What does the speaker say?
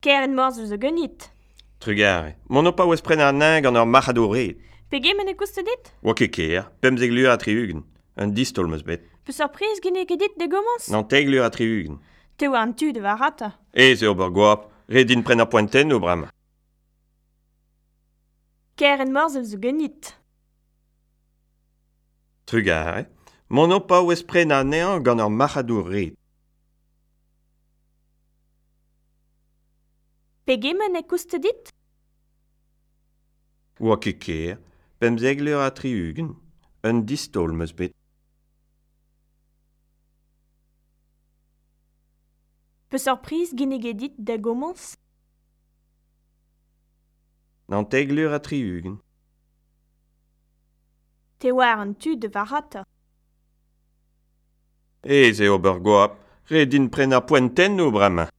Ker en morz eus genit. Trugare, mon opa oes pren ar neng an ur marc'hado red. Pege e koustet dit Oa ket ker, pemz lur a triugen. Un distol meus bet. Pe surprise gine ket dit de gomans Nan teg lur a triugen. Te oa an tu de varata. Ez eo ber goap, redin pren ar pointen o bram. Ker en morz eus genit. Trugare, mon opa oes pren ar neng gant ur marc'hado red. Pegement e koustet dit Oa ket ker, pemzegler a triugen, un distol meus bet. Pe sorpriz ginneget dit da gomans N'an teglur a triugen. Te war an tu de varata. Ez ober goap, redin prena poenten o bramañ.